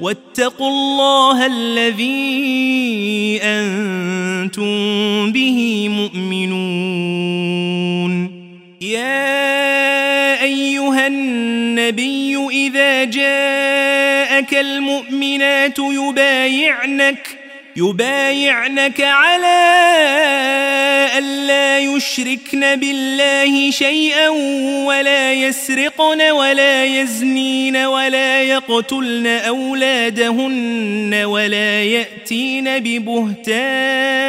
واتقوا الله الذي أنتم به مؤمنون. يا أيها النبي إذا جاءك المؤمنات يبايعنك يبايعنك على ألا يشركن بالله شيئا ولا يسرقن ولا يزنين ولا يقتلن أولادهن ولا يأتين ببهتان